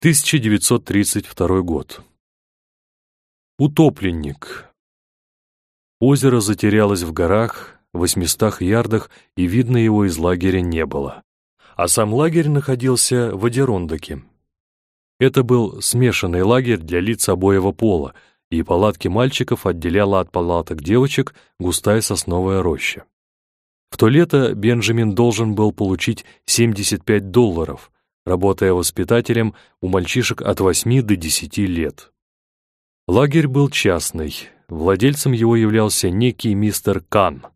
1932 год. Утопленник. Озеро затерялось в горах, в 800 ярдах, и видно его из лагеря не было. А сам лагерь находился в Адерондоке. Это был смешанный лагерь для лиц обоего пола, и палатки мальчиков отделяла от палаток девочек густая сосновая роща. В то лето Бенджамин должен был получить 75 долларов, работая воспитателем у мальчишек от 8 до 10 лет. Лагерь был частный, владельцем его являлся некий мистер Кан,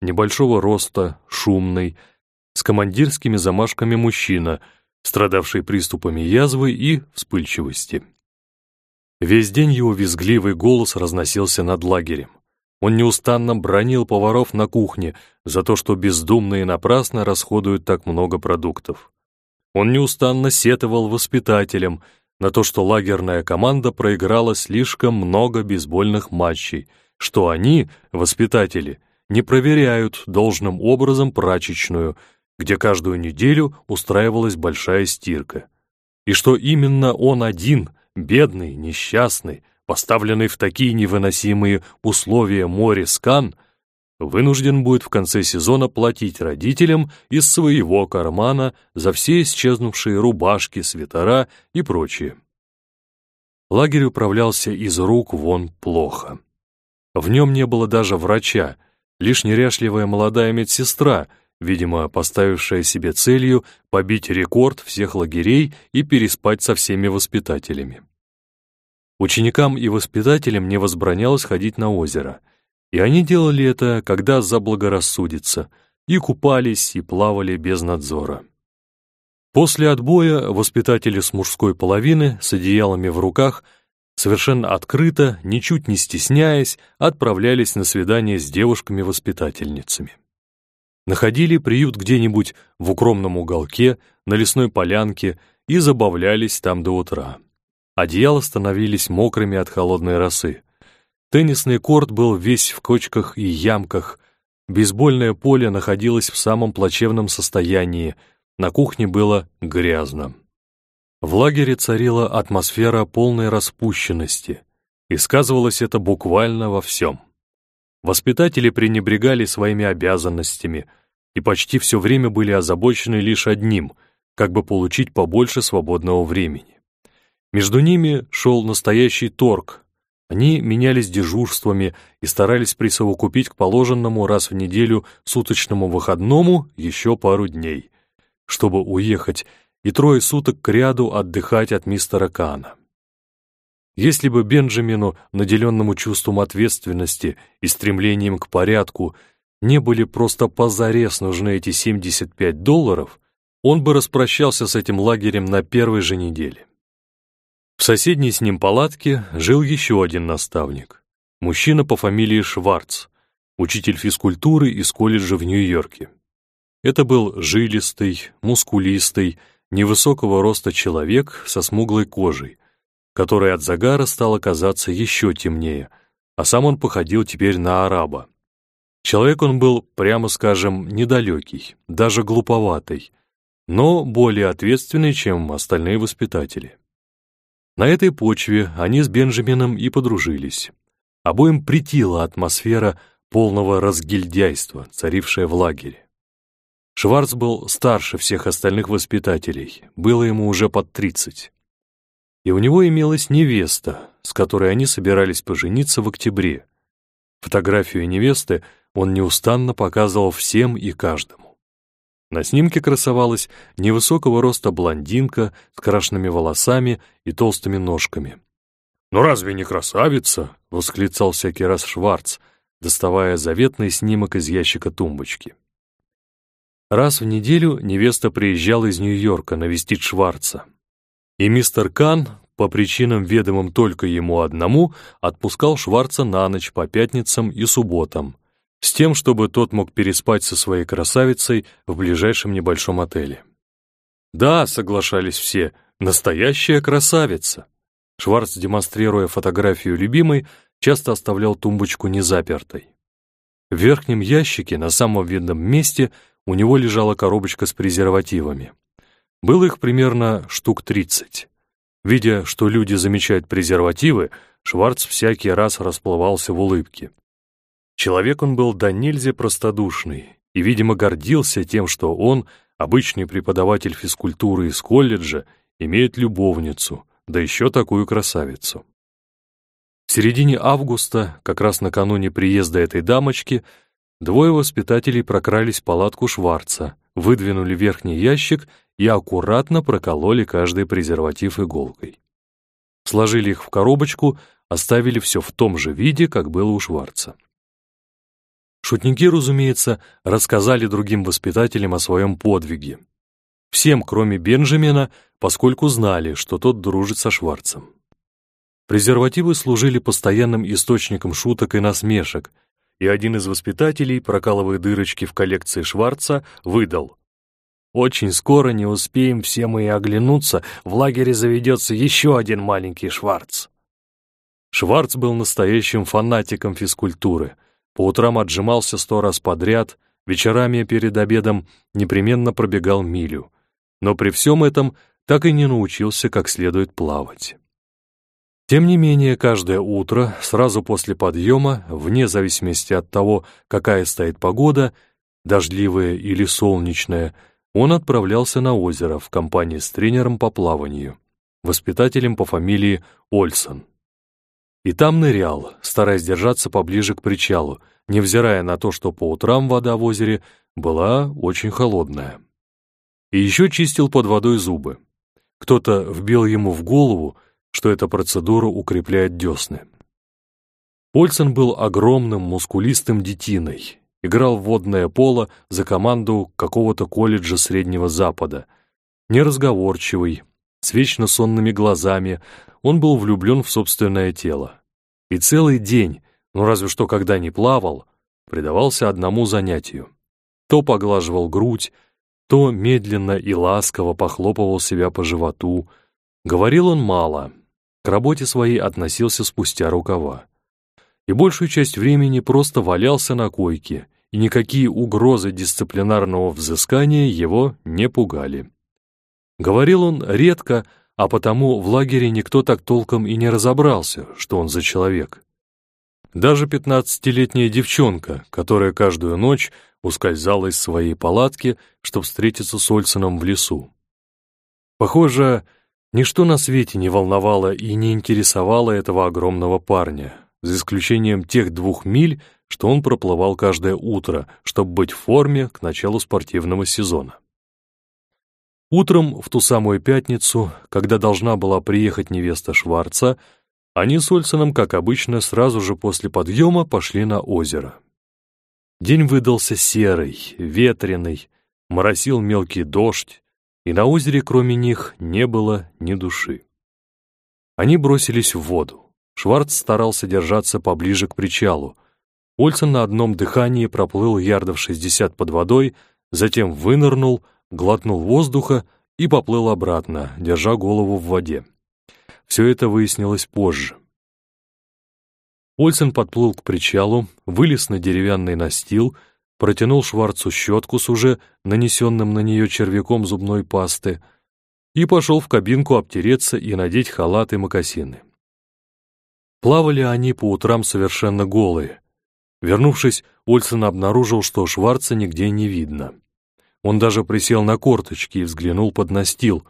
небольшого роста, шумный, с командирскими замашками мужчина, страдавший приступами язвы и вспыльчивости. Весь день его визгливый голос разносился над лагерем. Он неустанно бронил поваров на кухне за то, что бездумно и напрасно расходуют так много продуктов. Он неустанно сетовал воспитателям на то, что лагерная команда проиграла слишком много бейсбольных матчей, что они, воспитатели, не проверяют должным образом прачечную, где каждую неделю устраивалась большая стирка. И что именно он один, бедный, несчастный, поставленный в такие невыносимые условия Морис Кан, вынужден будет в конце сезона платить родителям из своего кармана за все исчезнувшие рубашки, свитера и прочее. Лагерь управлялся из рук вон плохо. В нем не было даже врача, лишь неряшливая молодая медсестра, видимо, поставившая себе целью побить рекорд всех лагерей и переспать со всеми воспитателями. Ученикам и воспитателям не возбранялось ходить на озеро, и они делали это, когда заблагорассудится, и купались, и плавали без надзора. После отбоя воспитатели с мужской половины с одеялами в руках совершенно открыто, ничуть не стесняясь, отправлялись на свидание с девушками-воспитательницами. Находили приют где-нибудь в укромном уголке, на лесной полянке и забавлялись там до утра. Одеяла становились мокрыми от холодной росы. Теннисный корт был весь в кочках и ямках. Бейсбольное поле находилось в самом плачевном состоянии. На кухне было грязно. В лагере царила атмосфера полной распущенности, и сказывалось это буквально во всем. Воспитатели пренебрегали своими обязанностями и почти все время были озабочены лишь одним — как бы получить побольше свободного времени. Между ними шел настоящий торг. Они менялись дежурствами и старались присовокупить к положенному раз в неделю суточному выходному еще пару дней, чтобы уехать и трое суток к ряду отдыхать от мистера Кана. Если бы Бенджамину, наделенному чувством ответственности и стремлением к порядку, не были просто позарез нужны эти 75 долларов, он бы распрощался с этим лагерем на первой же неделе. В соседней с ним палатке жил еще один наставник. Мужчина по фамилии Шварц, учитель физкультуры из колледжа в Нью-Йорке. Это был жилистый, мускулистый, невысокого роста человек со смуглой кожей, который от загара стал казаться еще темнее, а сам он походил теперь на араба. Человек он был, прямо скажем, недалекий, даже глуповатый, но более ответственный, чем остальные воспитатели. На этой почве они с Бенджамином и подружились. Обоим притила атмосфера полного разгильдяйства, царившая в лагере. Шварц был старше всех остальных воспитателей, было ему уже под тридцать. И у него имелась невеста, с которой они собирались пожениться в октябре. Фотографию невесты он неустанно показывал всем и каждому. На снимке красовалась невысокого роста блондинка с крашенными волосами и толстыми ножками. «Ну разве не красавица?» — восклицал всякий раз Шварц, доставая заветный снимок из ящика тумбочки. Раз в неделю невеста приезжала из Нью-Йорка навестить Шварца. И мистер Кан, по причинам ведомым только ему одному, отпускал Шварца на ночь по пятницам и субботам, с тем, чтобы тот мог переспать со своей красавицей в ближайшем небольшом отеле. «Да», — соглашались все, — «настоящая красавица». Шварц, демонстрируя фотографию любимой, часто оставлял тумбочку незапертой. В верхнем ящике, на самом видном месте, у него лежала коробочка с презервативами. Было их примерно штук тридцать. Видя, что люди замечают презервативы, Шварц всякий раз расплывался в улыбке. Человек он был до нельзя простодушный и, видимо, гордился тем, что он, обычный преподаватель физкультуры из колледжа, имеет любовницу, да еще такую красавицу. В середине августа, как раз накануне приезда этой дамочки, двое воспитателей прокрались в палатку Шварца, выдвинули верхний ящик и аккуратно прокололи каждый презерватив иголкой. Сложили их в коробочку, оставили все в том же виде, как было у Шварца. Шутники, разумеется, рассказали другим воспитателям о своем подвиге. Всем, кроме Бенджамина, поскольку знали, что тот дружит со Шварцем. Презервативы служили постоянным источником шуток и насмешек, и один из воспитателей, прокалывая дырочки в коллекции Шварца, выдал. «Очень скоро, не успеем все мы и оглянуться, в лагере заведется еще один маленький Шварц». Шварц был настоящим фанатиком физкультуры. По утрам отжимался сто раз подряд, вечерами перед обедом непременно пробегал милю. Но при всем этом так и не научился как следует плавать. Тем не менее, каждое утро, сразу после подъема, вне зависимости от того, какая стоит погода, дождливая или солнечная, он отправлялся на озеро в компании с тренером по плаванию, воспитателем по фамилии Ольсон. И там нырял, стараясь держаться поближе к причалу, невзирая на то, что по утрам вода в озере была очень холодная. И еще чистил под водой зубы. Кто-то вбил ему в голову, что эта процедура укрепляет десны. Ольсен был огромным, мускулистым детиной, играл в водное поло за команду какого-то колледжа Среднего Запада. Неразговорчивый, с вечно сонными глазами, он был влюблен в собственное тело. И целый день, ну разве что когда не плавал, предавался одному занятию. То поглаживал грудь, то медленно и ласково похлопывал себя по животу. Говорил он мало, к работе своей относился спустя рукава. И большую часть времени просто валялся на койке, и никакие угрозы дисциплинарного взыскания его не пугали. Говорил он редко, а потому в лагере никто так толком и не разобрался, что он за человек. Даже пятнадцатилетняя девчонка, которая каждую ночь ускользала из своей палатки, чтобы встретиться с Ольсоном в лесу. Похоже, Ничто на свете не волновало и не интересовало этого огромного парня, за исключением тех двух миль, что он проплывал каждое утро, чтобы быть в форме к началу спортивного сезона. Утром, в ту самую пятницу, когда должна была приехать невеста Шварца, они с Ольсоном, как обычно, сразу же после подъема пошли на озеро. День выдался серый, ветреный, моросил мелкий дождь, и на озере кроме них не было ни души. Они бросились в воду. Шварц старался держаться поближе к причалу. Ольсен на одном дыхании проплыл ярдов шестьдесят под водой, затем вынырнул, глотнул воздуха и поплыл обратно, держа голову в воде. Все это выяснилось позже. Ольсен подплыл к причалу, вылез на деревянный настил — протянул Шварцу щетку с уже нанесенным на нее червяком зубной пасты и пошел в кабинку обтереться и надеть халат и мокасины. Плавали они по утрам совершенно голые. Вернувшись, Ольсен обнаружил, что Шварца нигде не видно. Он даже присел на корточки и взглянул под настил.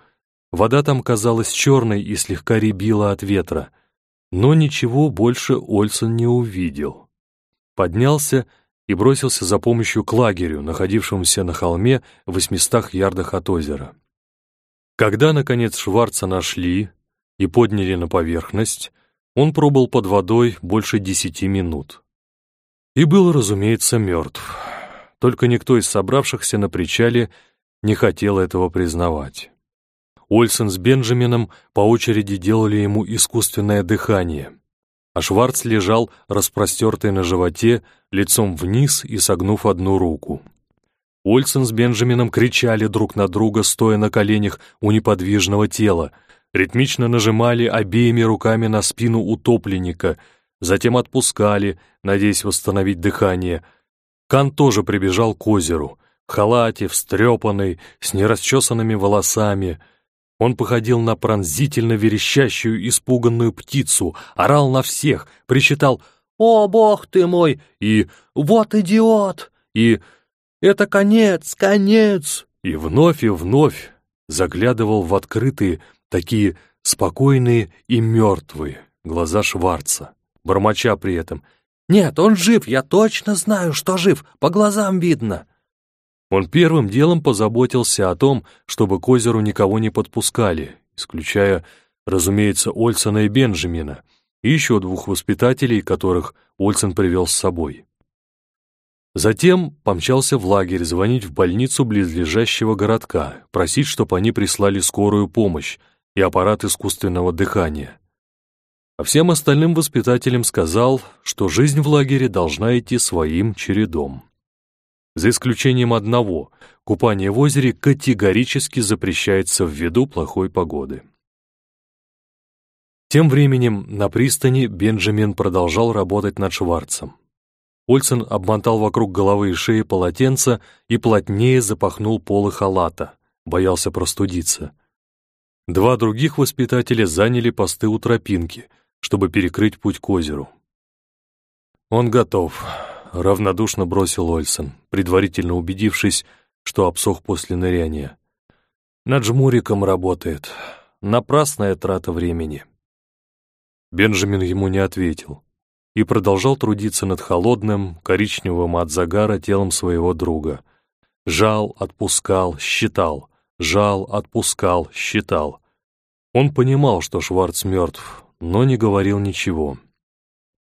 Вода там казалась черной и слегка рябила от ветра. Но ничего больше Ольсен не увидел. Поднялся и бросился за помощью к лагерю, находившемуся на холме в восьмистах ярдах от озера. Когда, наконец, Шварца нашли и подняли на поверхность, он пробыл под водой больше десяти минут. И был, разумеется, мертв. Только никто из собравшихся на причале не хотел этого признавать. Ольсен с Бенджамином по очереди делали ему искусственное дыхание — а Шварц лежал, распростертый на животе, лицом вниз и согнув одну руку. Ольсен с Бенджамином кричали друг на друга, стоя на коленях у неподвижного тела, ритмично нажимали обеими руками на спину утопленника, затем отпускали, надеясь восстановить дыхание. Кан тоже прибежал к озеру, в халате, встрепанный, с нерасчесанными волосами. Он походил на пронзительно верещащую испуганную птицу, орал на всех, причитал «О, бог ты мой!» и «Вот идиот!» и «Это конец, конец!» и вновь и вновь заглядывал в открытые, такие спокойные и мертвые глаза Шварца, бормоча при этом «Нет, он жив, я точно знаю, что жив, по глазам видно!» Он первым делом позаботился о том, чтобы к озеру никого не подпускали, исключая, разумеется, Ольсона и Бенджамина, и еще двух воспитателей, которых Ольсен привел с собой. Затем помчался в лагерь звонить в больницу близлежащего городка, просить, чтобы они прислали скорую помощь и аппарат искусственного дыхания. А всем остальным воспитателям сказал, что жизнь в лагере должна идти своим чередом. За исключением одного, купание в озере категорически запрещается ввиду плохой погоды. Тем временем на пристани Бенджамин продолжал работать над Шварцем. Ольсен обмотал вокруг головы и шеи полотенца и плотнее запахнул полы халата, боялся простудиться. Два других воспитателя заняли посты у тропинки, чтобы перекрыть путь к озеру. Он готов, — равнодушно бросил Ольсен, предварительно убедившись, что обсох после ныряния. «Над жмуриком работает. Напрасная трата времени». Бенджамин ему не ответил и продолжал трудиться над холодным, коричневым от загара телом своего друга. Жал, отпускал, считал, жал, отпускал, считал. Он понимал, что Шварц мертв, но не говорил ничего.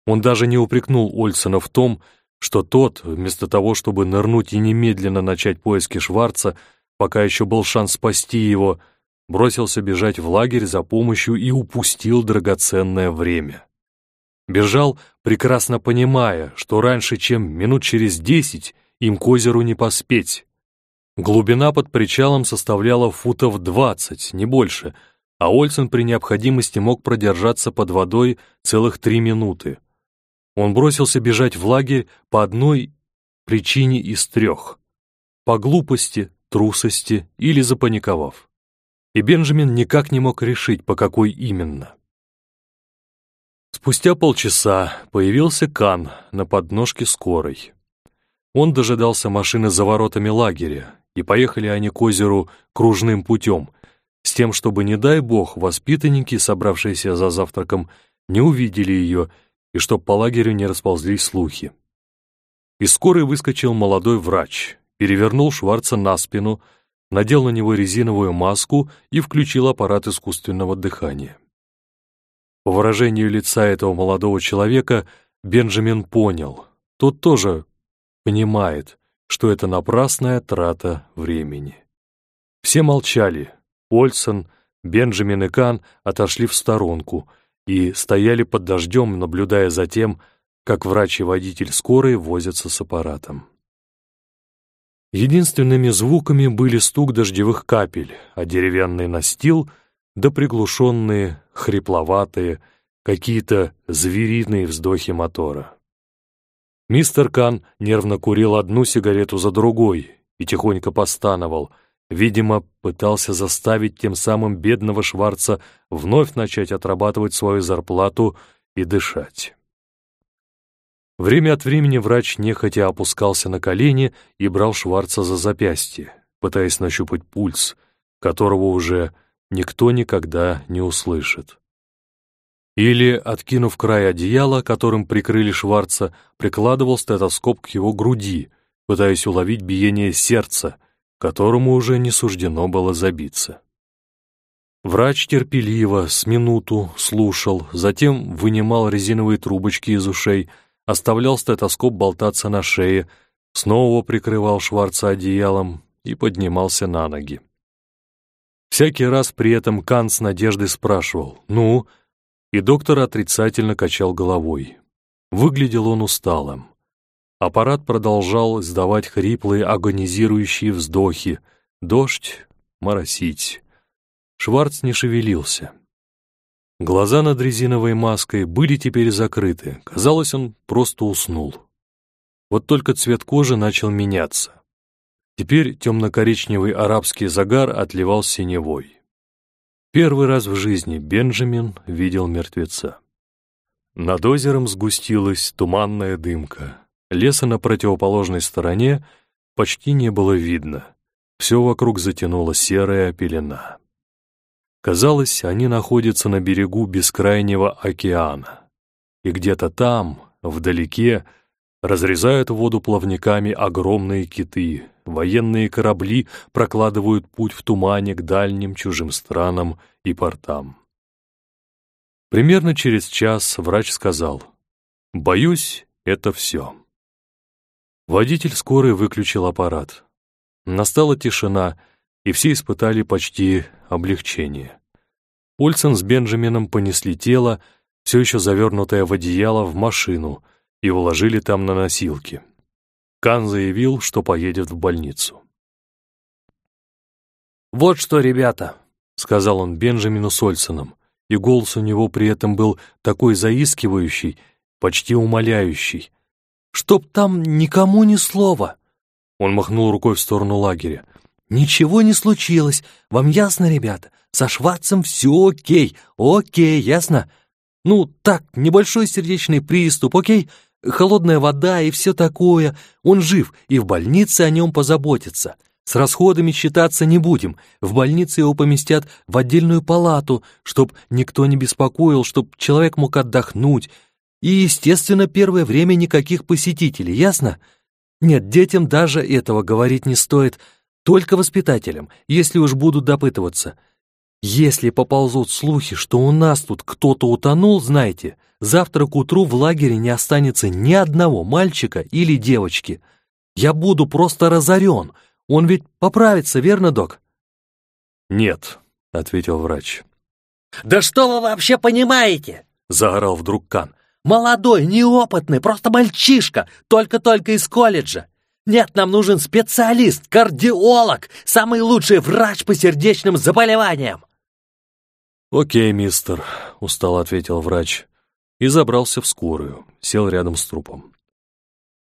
Он даже не упрекнул Ольсена в том, что тот, вместо того, чтобы нырнуть и немедленно начать поиски Шварца, пока еще был шанс спасти его, бросился бежать в лагерь за помощью и упустил драгоценное время. Бежал, прекрасно понимая, что раньше, чем минут через десять, им к озеру не поспеть. Глубина под причалом составляла футов двадцать, не больше, а Ольсен при необходимости мог продержаться под водой целых три минуты. Он бросился бежать в лагерь по одной причине из трех. По глупости, трусости или запаниковав. И Бенджамин никак не мог решить, по какой именно. Спустя полчаса появился Кан на подножке скорой. Он дожидался машины за воротами лагеря, и поехали они к озеру кружным путем, с тем, чтобы, не дай бог, воспитанники, собравшиеся за завтраком, не увидели ее и чтоб по лагерю не расползлись слухи. Из скорой выскочил молодой врач, перевернул Шварца на спину, надел на него резиновую маску и включил аппарат искусственного дыхания. По выражению лица этого молодого человека Бенджамин понял, тот тоже понимает, что это напрасная трата времени. Все молчали. Ольсон, Бенджамин и Кан отошли в сторонку — и стояли под дождем, наблюдая за тем, как врач и водитель скорой возятся с аппаратом. Единственными звуками были стук дождевых капель, а деревянный настил да приглушенные, хрипловатые, какие-то звериные вздохи мотора. Мистер Кан нервно курил одну сигарету за другой и тихонько постановал — Видимо, пытался заставить тем самым бедного Шварца вновь начать отрабатывать свою зарплату и дышать. Время от времени врач нехотя опускался на колени и брал Шварца за запястье, пытаясь нащупать пульс, которого уже никто никогда не услышит. Или, откинув край одеяла, которым прикрыли Шварца, прикладывал стетоскоп к его груди, пытаясь уловить биение сердца, которому уже не суждено было забиться. Врач терпеливо, с минуту, слушал, затем вынимал резиновые трубочки из ушей, оставлял стетоскоп болтаться на шее, снова прикрывал Шварца одеялом и поднимался на ноги. Всякий раз при этом Кан с надеждой спрашивал «Ну?», и доктор отрицательно качал головой. Выглядел он усталым. Аппарат продолжал издавать хриплые агонизирующие вздохи. Дождь моросить. Шварц не шевелился. Глаза над резиновой маской были теперь закрыты. Казалось, он просто уснул. Вот только цвет кожи начал меняться. Теперь темно-коричневый арабский загар отливал синевой. Первый раз в жизни Бенджамин видел мертвеца. Над озером сгустилась туманная дымка. Леса на противоположной стороне почти не было видно. Все вокруг затянула серая пелена. Казалось, они находятся на берегу бескрайнего океана. И где-то там, вдалеке, разрезают воду плавниками огромные киты, военные корабли прокладывают путь в тумане к дальним чужим странам и портам. Примерно через час врач сказал, «Боюсь, это все». Водитель скорой выключил аппарат. Настала тишина, и все испытали почти облегчение. Ольсен с Бенджамином понесли тело, все еще завернутое в одеяло, в машину и уложили там на носилки. Кан заявил, что поедет в больницу. «Вот что, ребята», — сказал он Бенджамину с Ольсоном, и голос у него при этом был такой заискивающий, почти умоляющий. «Чтоб там никому ни слова!» Он махнул рукой в сторону лагеря. «Ничего не случилось, вам ясно, ребята? Со Шварцем все окей, окей, ясно? Ну, так, небольшой сердечный приступ, окей? Холодная вода и все такое. Он жив, и в больнице о нем позаботятся. С расходами считаться не будем. В больнице его поместят в отдельную палату, чтоб никто не беспокоил, чтоб человек мог отдохнуть. И, естественно, первое время никаких посетителей, ясно? Нет, детям даже этого говорить не стоит, только воспитателям, если уж будут допытываться. Если поползут слухи, что у нас тут кто-то утонул, знайте, завтра к утру в лагере не останется ни одного мальчика или девочки. Я буду просто разорен. Он ведь поправится, верно, док? Нет, ответил врач. Да что вы вообще понимаете? Заорал вдруг Кан. Молодой, неопытный, просто мальчишка, только-только из колледжа. Нет, нам нужен специалист, кардиолог, самый лучший врач по сердечным заболеваниям. «Окей, мистер», — устало ответил врач и забрался в скорую, сел рядом с трупом.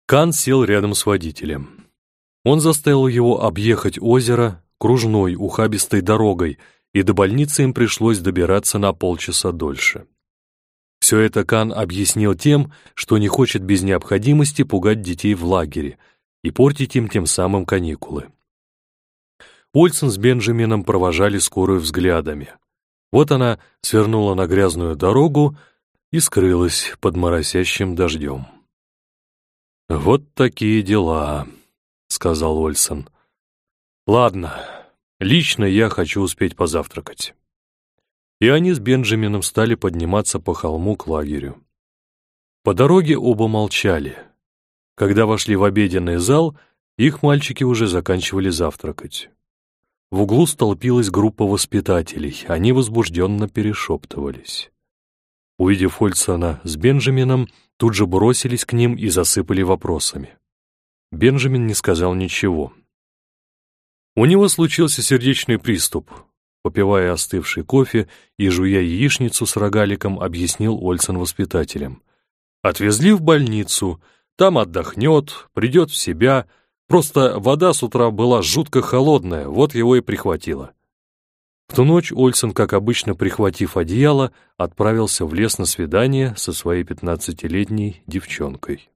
Кан сел рядом с водителем. Он заставил его объехать озеро кружной ухабистой дорогой, и до больницы им пришлось добираться на полчаса дольше. Все это Кан объяснил тем, что не хочет без необходимости пугать детей в лагере и портить им тем самым каникулы. Ольсен с Бенджамином провожали скорую взглядами. Вот она свернула на грязную дорогу и скрылась под моросящим дождем. «Вот такие дела», — сказал Ольсон. «Ладно, лично я хочу успеть позавтракать». И они с Бенджамином стали подниматься по холму к лагерю. По дороге оба молчали. Когда вошли в обеденный зал, их мальчики уже заканчивали завтракать. В углу столпилась группа воспитателей, они возбужденно перешептывались. Увидев Ольсона с Бенджамином, тут же бросились к ним и засыпали вопросами. Бенджамин не сказал ничего. У него случился сердечный приступ. Попивая остывший кофе и жуя яичницу с рогаликом, объяснил Ольсон воспитателям. Отвезли в больницу, там отдохнет, придет в себя — Просто вода с утра была жутко холодная, вот его и прихватило. В ту ночь Ольсен, как обычно прихватив одеяло, отправился в лес на свидание со своей пятнадцатилетней девчонкой.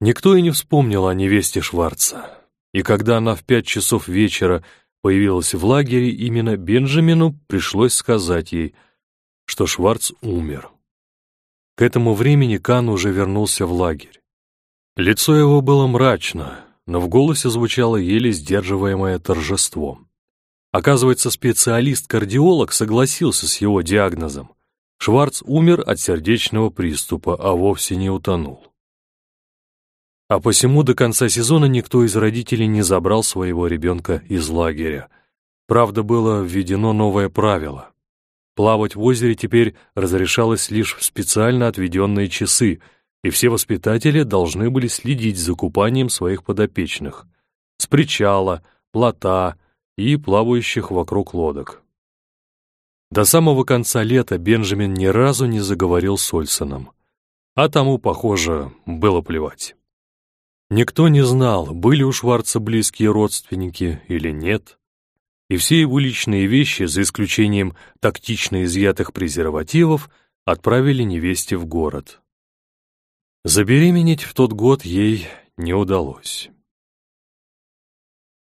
Никто и не вспомнил о невесте Шварца, и когда она в пять часов вечера появилась в лагере, именно Бенджамину пришлось сказать ей, что Шварц умер. К этому времени Кан уже вернулся в лагерь. Лицо его было мрачно, но в голосе звучало еле сдерживаемое торжество. Оказывается, специалист-кардиолог согласился с его диагнозом. Шварц умер от сердечного приступа, а вовсе не утонул. А посему до конца сезона никто из родителей не забрал своего ребенка из лагеря. Правда, было введено новое правило. Плавать в озере теперь разрешалось лишь в специально отведенные часы — и все воспитатели должны были следить за купанием своих подопечных с причала, плота и плавающих вокруг лодок. До самого конца лета Бенджамин ни разу не заговорил с Ольсоном, а тому, похоже, было плевать. Никто не знал, были у Шварца близкие родственники или нет. и все его личные вещи, за исключением тактично изъятых презервативов, отправили невесте в город. Забеременеть в тот год ей не удалось.